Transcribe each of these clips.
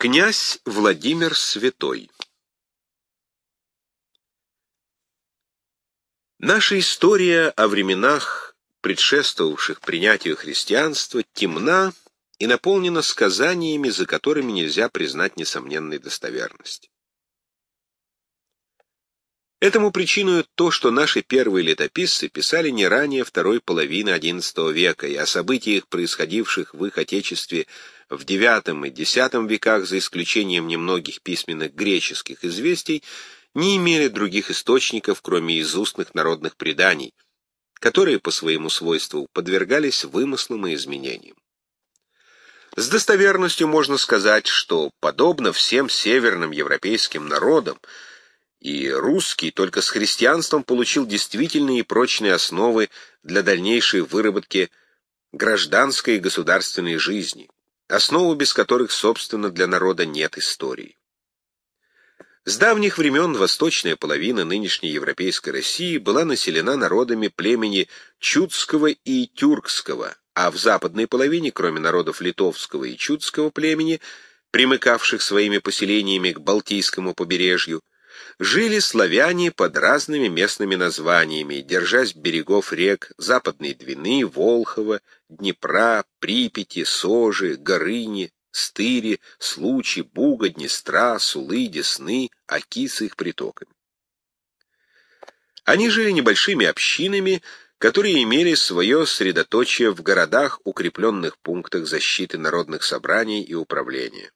Князь Владимир Святой Наша история о временах, предшествовавших принятию христианства, темна и наполнена сказаниями, за которыми нельзя признать несомненной достоверность. Этому причиной то, что наши первые летописцы писали не ранее второй половины XI века, и о событиях, происходивших в их отечестве в IX и X веках, за исключением немногих письменных греческих известий, не имели других источников, кроме из устных народных преданий, которые по своему свойству подвергались вымыслам и изменениям. С достоверностью можно сказать, что, подобно всем северным европейским народам, и русский только с христианством получил действительные и прочные основы для дальнейшей выработки гражданской и государственной жизни, основу без которых, собственно, для народа нет истории. С давних времен восточная половина нынешней европейской России была населена народами племени Чудского и Тюркского, а в западной половине, кроме народов литовского и чудского племени, примыкавших своими поселениями к Балтийскому побережью, жили славяне под разными местными названиями, держась берегов рек Западной Двины, Волхова, Днепра, Припяти, Сожи, Горыни, Стыри, Случи, Буга, Днестра, Сулы, Десны, Оки с их притоками. Они жили небольшими общинами, которые имели свое средоточие в городах, укрепленных пунктах защиты народных собраний и управления.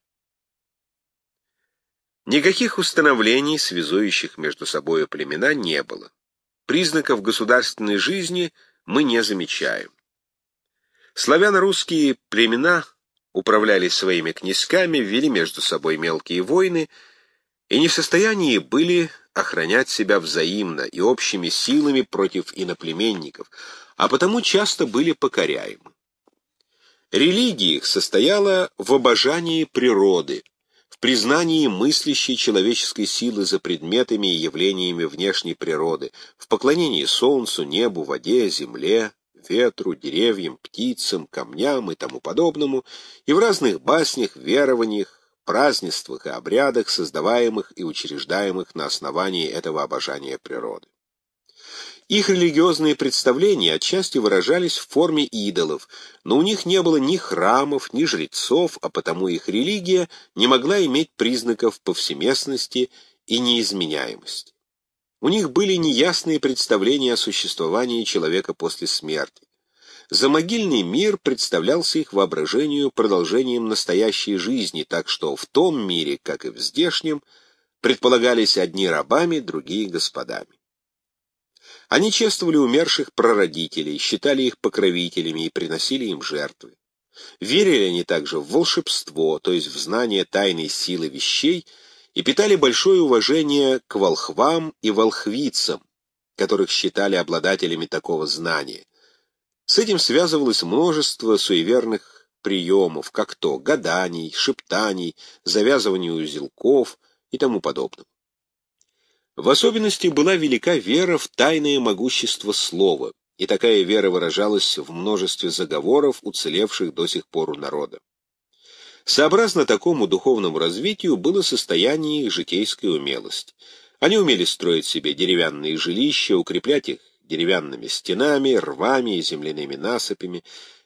Никаких установлений, связующих между собой племена, не было. Признаков государственной жизни мы не замечаем. Славяно-русские племена управляли своими князьками, вели между собой мелкие войны и не в состоянии были охранять себя взаимно и общими силами против иноплеменников, а потому часто были покоряемы. Религия их состояла в обожании природы, признании мыслящей человеческой силы за предметами и явлениями внешней природы, в поклонении солнцу, небу, воде, земле, ветру, деревьям, птицам, камням и тому подобному, и в разных баснях, верованиях, празднествах и обрядах, создаваемых и учреждаемых на основании этого обожания природы. Их религиозные представления отчасти выражались в форме идолов, но у них не было ни храмов, ни жрецов, а потому их религия не могла иметь признаков повсеместности и неизменяемости. У них были неясные представления о существовании человека после смерти. Замогильный мир представлялся их воображению продолжением настоящей жизни, так что в том мире, как и в здешнем, предполагались одни рабами, другие господами. Они чествовали умерших прародителей, считали их покровителями и приносили им жертвы. Верили они также в волшебство, то есть в знание тайной силы вещей, и питали большое уважение к волхвам и волхвицам, которых считали обладателями такого знания. С этим связывалось множество суеверных приемов, как то гаданий, шептаний, завязывания узелков и тому подобного. В особенности была велика вера в тайное могущество слова, и такая вера выражалась в множестве заговоров, уцелевших до сих пор у народа. Сообразно такому духовному развитию было состояние их житейской умелости. Они умели строить себе деревянные жилища, укреплять их деревянными стенами, рвами и земляными насыпями,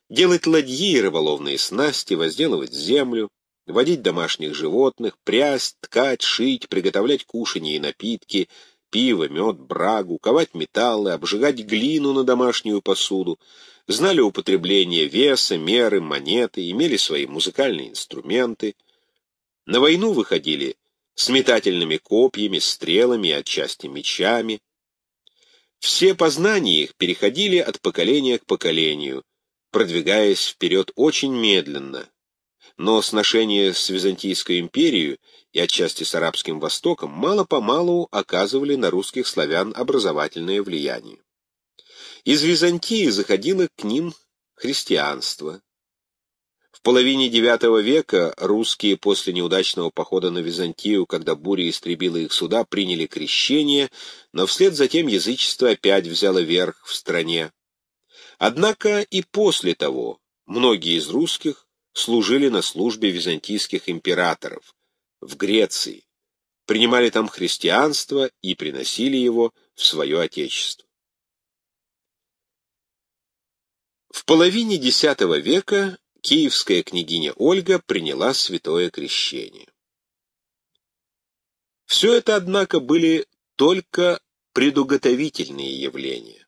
делать ладьи и рыболовные снасти, возделывать землю, водить домашних животных, прясть, ткать, шить, приготовлять кушанье и напитки, пиво, мед, брагу, ковать металлы, обжигать глину на домашнюю посуду, знали употребление веса, меры, монеты, имели свои музыкальные инструменты. На войну выходили с метательными копьями, стрелами и отчасти мечами. Все познания их переходили от поколения к поколению, продвигаясь вперед очень медленно, но сношения с Византийской империей и отчасти с Арабским Востоком мало-помалу оказывали на русских славян образовательное влияние. Из Византии заходило к ним христианство. В половине IX века русские после неудачного похода на Византию, когда буря истребила их суда, приняли крещение, но вслед за тем язычество опять взяло верх в стране. Однако и после того многие из русских служили на службе византийских императоров в Греции, принимали там христианство и приносили его в свое отечество. В половине X века киевская княгиня Ольга приняла святое крещение. Все это, однако, были только предуготовительные явления.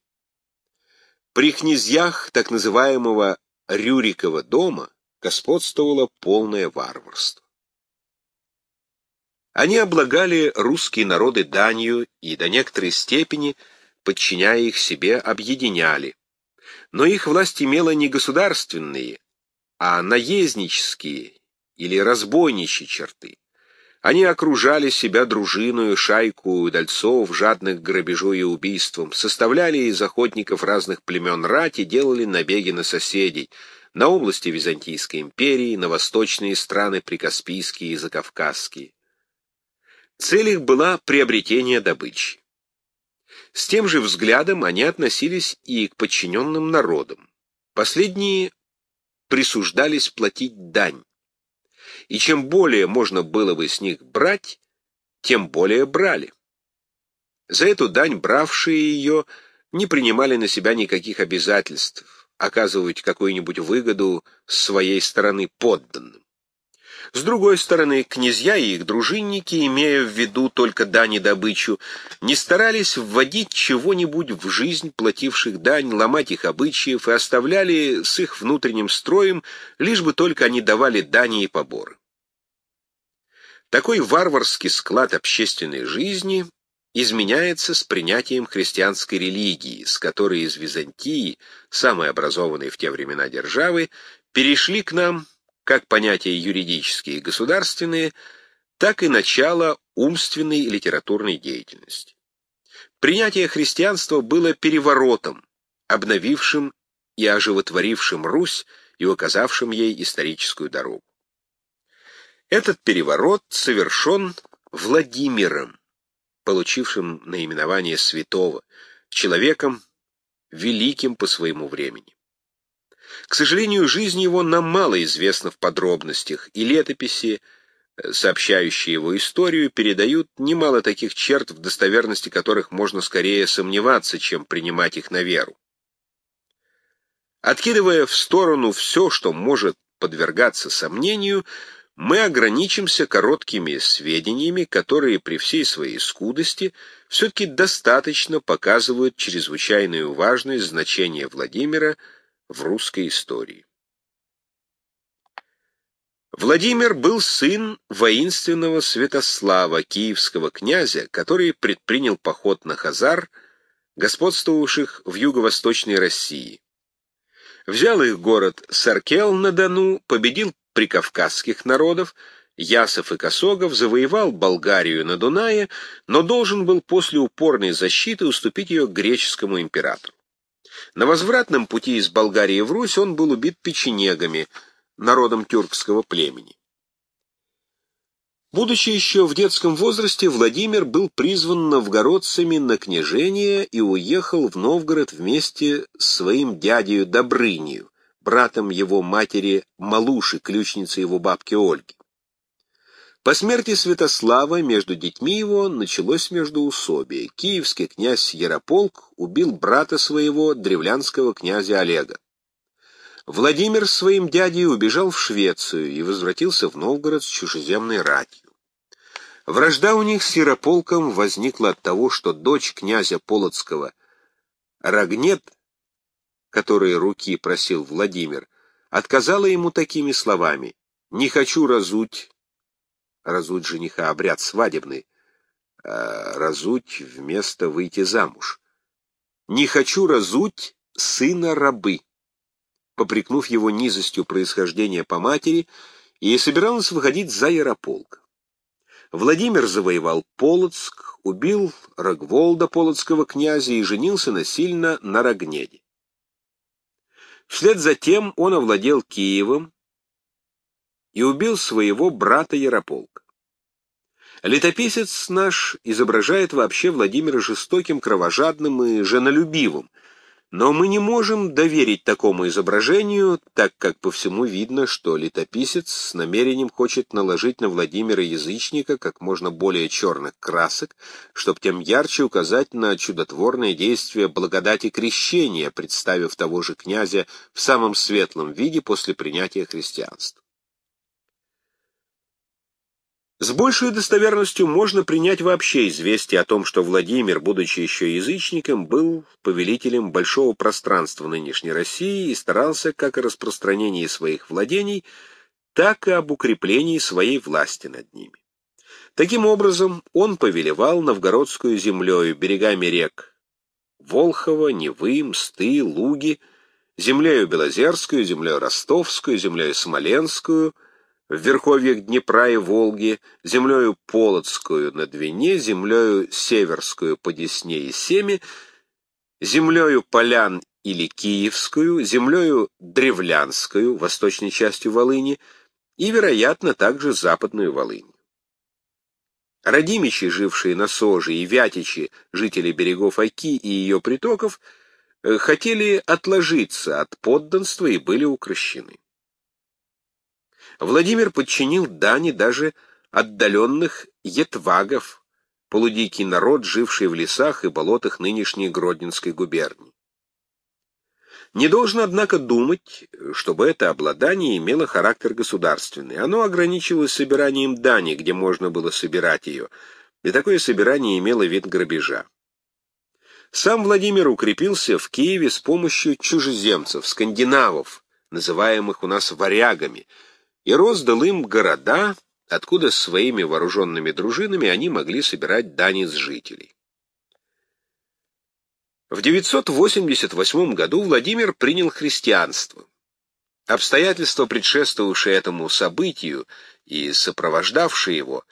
При князьях так называемого Рюрикова дома господствовало полное варварство. Они облагали русские народы данью и до некоторой степени, подчиняя их себе, объединяли. Но их власть имела не государственные, а наезднические или разбойничьи черты. Они окружали себя дружиною, шайку удальцов, жадных грабежу и убийством, составляли из охотников разных племен рать и делали набеги на соседей, на области Византийской империи, на восточные страны прикаспийские и закавказские. Цель их была приобретение добычи. С тем же взглядом они относились и к подчиненным народам. Последние присуждались платить дань. И чем более можно было бы с них брать, тем более брали. За эту дань бравшие ее не принимали на себя никаких обязательств, оказывать какую-нибудь выгоду своей стороны подданным. С другой стороны, князья и их дружинники, имея в виду только дань и добычу, не старались вводить чего-нибудь в жизнь плативших дань, ломать их обычаев и оставляли с их внутренним строем, лишь бы только они давали дани и поборы. Такой варварский склад общественной жизни изменяется с принятием христианской религии, с которой из Византии, самой образованной в те времена державы, перешли к нам как понятия юридические и государственные, так и начало умственной и литературной деятельности. Принятие христианства было переворотом, обновившим и оживотворившим Русь и указавшим ей историческую дорогу. Этот переворот совершен Владимиром, получившим наименование святого, человеком великим по своему времени. К сожалению, жизнь его нам мало известна в подробностях, и летописи, э, сообщающие его историю, передают немало таких черт, в достоверности которых можно скорее сомневаться, чем принимать их на веру. Откидывая в сторону все, что может подвергаться сомнению, мы ограничимся короткими сведениями, которые при всей своей скудости все-таки достаточно показывают чрезвычайную важность значения Владимира в русской истории. Владимир был сын воинственного Святослава, киевского князя, который предпринял поход на Хазар, господствовавших в юго-восточной России. Взял их город Саркел на Дону, победил прикавказских народов, Ясов и Косогов, завоевал Болгарию на Дунае, но должен был после упорной защиты уступить ее греческому императору. На возвратном пути из Болгарии в Русь он был убит печенегами, народом тюркского племени. Будучи еще в детском возрасте, Владимир был призван новгородцами на княжение и уехал в Новгород вместе с своим дядею Добрынью, братом его матери Малуши, ключницей его бабки Ольги. По смерти Святослава между детьми его началось междоусобие. Киевский князь Ярополк убил брата своего, древлянского князя Олега. Владимир своим дядей убежал в Швецию и возвратился в Новгород с чужеземной ратью. Вражда у них с Ярополком возникла от того, что дочь князя Полоцкого Рогнет, которой руки просил Владимир, отказала ему такими словами «Не хочу разуть разуть жениха, обряд свадебный, а разуть вместо выйти замуж. Не хочу разуть сына рабы, попрекнув его низостью происхождения по матери, и собиралась выходить за Ярополк. Владимир завоевал Полоцк, убил Рогволда, полоцкого князя, и женился насильно на Рогнеде. Вслед за тем он овладел Киевом, и убил своего брата Ярополка. Летописец наш изображает вообще Владимира жестоким, кровожадным и женолюбивым, Но мы не можем доверить такому изображению, так как по всему видно, что летописец с намерением хочет наложить на Владимира Язычника как можно более черных красок, чтобы тем ярче указать на чудотворное действие благодати крещения, представив того же князя в самом светлом виде после принятия христианства. С большей достоверностью можно принять вообще известие о том, что Владимир, будучи еще язычником, был повелителем большого пространства нынешней России и старался как о распространении своих владений, так и об укреплении своей власти над ними. Таким образом, он повелевал новгородскую землею, берегами рек Волхова, Невы, Мсты, Луги, землею Белозерскую, землею Ростовскую, землею Смоленскую — в верховьях Днепра и Волги, землею Полоцкую на Двине, землею Северскую по Десне и Семе, землею Полян или Киевскую, землею Древлянскую, восточной частью Волыни, и, вероятно, также западную Волынь. Радимичи, жившие на Соже, и Вятичи, жители берегов Оки и ее притоков, э, хотели отложиться от подданства и были укращены. Владимир подчинил дани даже отдаленных етвагов, полудикий народ, живший в лесах и болотах нынешней Гродненской губернии. Не должно, однако, думать, чтобы это обладание имело характер государственный. Оно ограничивалось собиранием дани, где можно было собирать ее, и такое собирание имело вид грабежа. Сам Владимир укрепился в Киеве с помощью чужеземцев, скандинавов, называемых у нас варягами, и роздал им города, откуда своими вооруженными дружинами они могли собирать дани с жителей. В 988 году Владимир принял христианство. Обстоятельства, предшествовавшие этому событию и сопровождавшие его,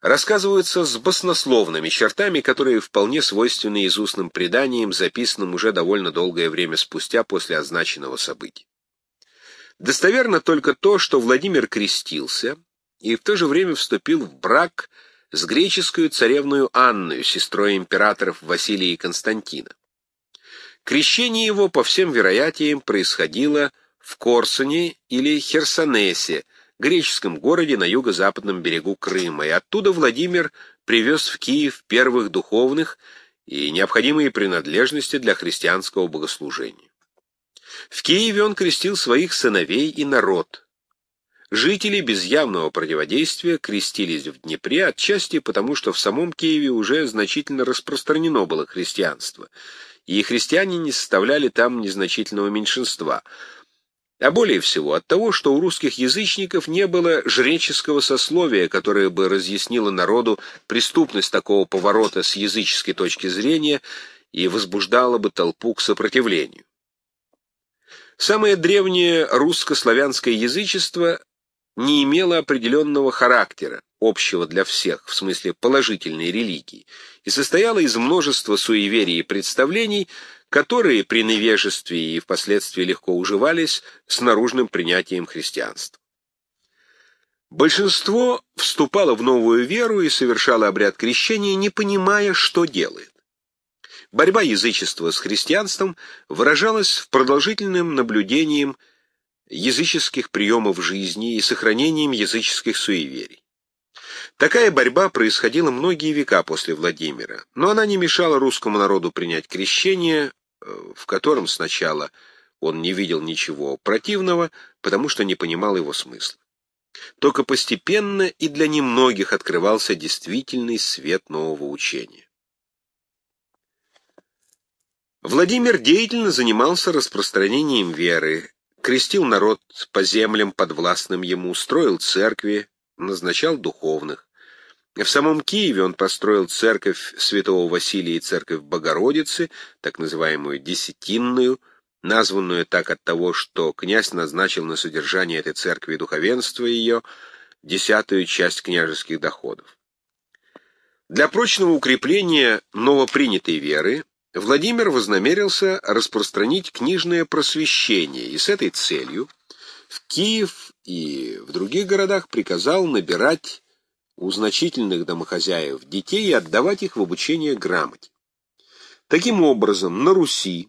рассказываются с баснословными чертами, которые вполне свойственны из устным преданиям, записанным уже довольно долгое время спустя после означенного события. Достоверно только то, что Владимир крестился и в то же время вступил в брак с греческую царевную Анную, сестрой императоров Василия и Константина. Крещение его, по всем вероятиям, происходило в Корсуне или Херсонесе, греческом городе на юго-западном берегу Крыма, и оттуда Владимир привез в Киев первых духовных и необходимые принадлежности для христианского богослужения. В Киеве он крестил своих сыновей и народ. Жители без явного противодействия крестились в Днепре, отчасти потому, что в самом Киеве уже значительно распространено было христианство, и христиане не составляли там незначительного меньшинства, а более всего от того, что у русских язычников не было жреческого сословия, которое бы разъяснило народу преступность такого поворота с языческой точки зрения и возбуждало бы толпу к сопротивлению. Самое древнее русско-славянское язычество не имело определенного характера, общего для всех, в смысле положительной религии, и состояло из множества суеверий и представлений, которые при невежестве и впоследствии легко уживались с наружным принятием христианства. Большинство вступало в новую веру и совершало обряд крещения, не понимая, что делает. Борьба язычества с христианством выражалась в продолжительном наблюдением языческих приемов жизни и сохранением языческих суеверий. Такая борьба происходила многие века после Владимира, но она не мешала русскому народу принять крещение, э, в котором сначала он не видел ничего противного, потому что не понимал его смысла. Только постепенно и для немногих открывался действительный свет нового учения. Владимир деятельно занимался распространением веры, крестил народ по землям подвластным ему, строил церкви, назначал духовных. В самом Киеве он построил церковь святого Василия и церковь Богородицы, так называемую Десятинную, названную так от того, что князь назначил на содержание этой церкви духовенство ее десятую часть княжеских доходов. Для прочного укрепления новопринятой веры Владимир вознамерился распространить книжное просвещение, и с этой целью в Киев и в других городах приказал набирать у значительных домохозяев детей и отдавать их в обучение грамоте. Таким образом, на Руси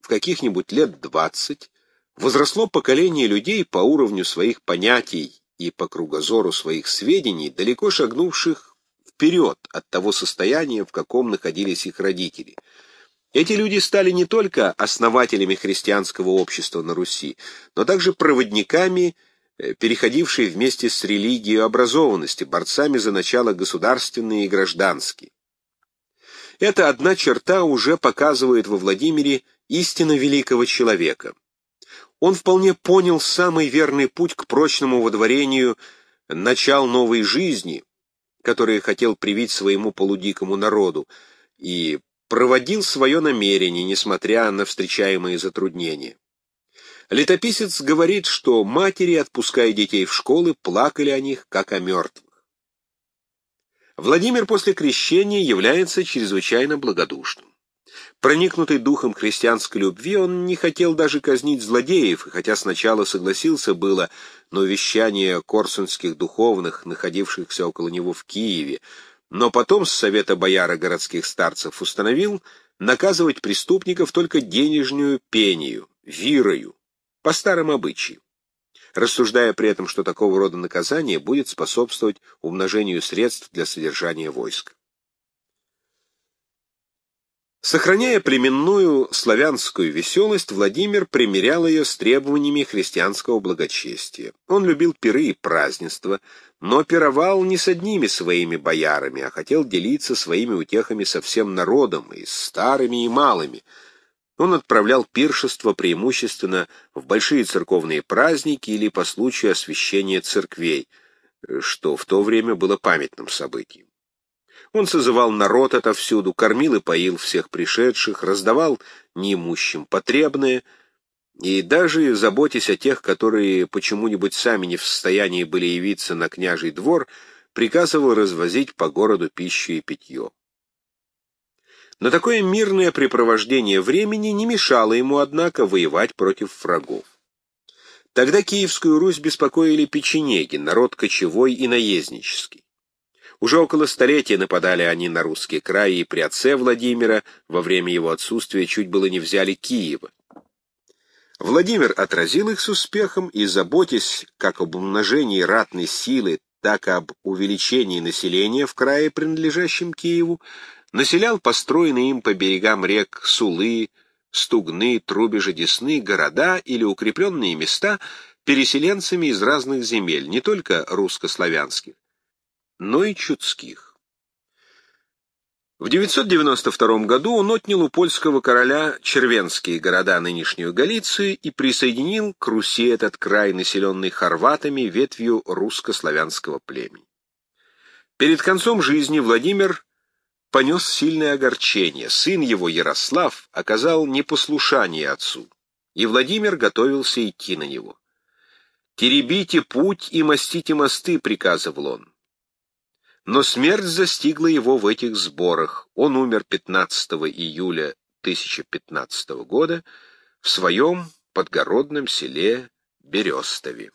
в каких-нибудь лет двадцать возросло поколение людей по уровню своих понятий и по кругозору своих сведений, далеко шагнувших вперед от того состояния, в каком находились их родители. Эти люди стали не только основателями христианского общества на Руси, но также проводниками, э, переходившие вместе с религией образованности, борцами за начало государственные и гражданские. Эта одна черта уже показывает во Владимире истинно великого человека. Он вполне понял самый верный путь к прочному водворению начал новой жизни, который хотел привить своему полудикому народу, и проводил свое намерение, несмотря на встречаемые затруднения. Летописец говорит, что матери, отпуская детей в школы, плакали о них, как о мертвых. Владимир после крещения является чрезвычайно благодушным. Проникнутый духом христианской любви, он не хотел даже казнить злодеев, хотя сначала согласился было на увещание корсунских духовных, находившихся около него в Киеве, но потом с совета бояра городских старцев установил наказывать преступников только денежную пению, вирою, по старым обычаям рассуждая при этом, что такого рода наказание будет способствовать умножению средств для содержания войск. Сохраняя племенную славянскую веселость, Владимир примерял ее с требованиями христианского благочестия. Он любил пиры и празднества, но пировал не с одними своими боярами, а хотел делиться своими утехами со всем народом, и старыми, и малыми. Он отправлял пиршество преимущественно в большие церковные праздники или по случаю освящения церквей, что в то время было памятным событием. Он созывал народ отовсюду, кормил и поил всех пришедших, раздавал неимущим потребное, и даже, заботясь о тех, которые почему-нибудь сами не в состоянии были явиться на княжий двор, приказывал развозить по городу пищу и питье. Но такое мирное препровождение времени не мешало ему, однако, воевать против врагов. Тогда Киевскую Русь беспокоили печенеги, народ кочевой и наезднический. Уже около столетия нападали они на русский край, и при отце Владимира во время его отсутствия чуть было не взяли Киева. Владимир отразил их с успехом и, заботясь как об умножении ратной силы, так и об увеличении населения в крае, принадлежащем Киеву, населял построенные им по берегам рек Сулы, Стугны, Трубежи, Десны, города или укрепленные места переселенцами из разных земель, не только русско-славянских, но и чудских. В 992 году он отнял у польского короля червенские города нынешнюю Галицию и присоединил к Руси этот край, населенный хорватами, ветвью русско-славянского племени. Перед концом жизни Владимир понес сильное огорчение. Сын его, Ярослав, оказал непослушание отцу, и Владимир готовился идти на него. «Теребите путь и мастите мосты», — приказывал он. Но смерть застигла его в этих сборах. Он умер 15 июля 1015 года в своем подгородном селе Берестове.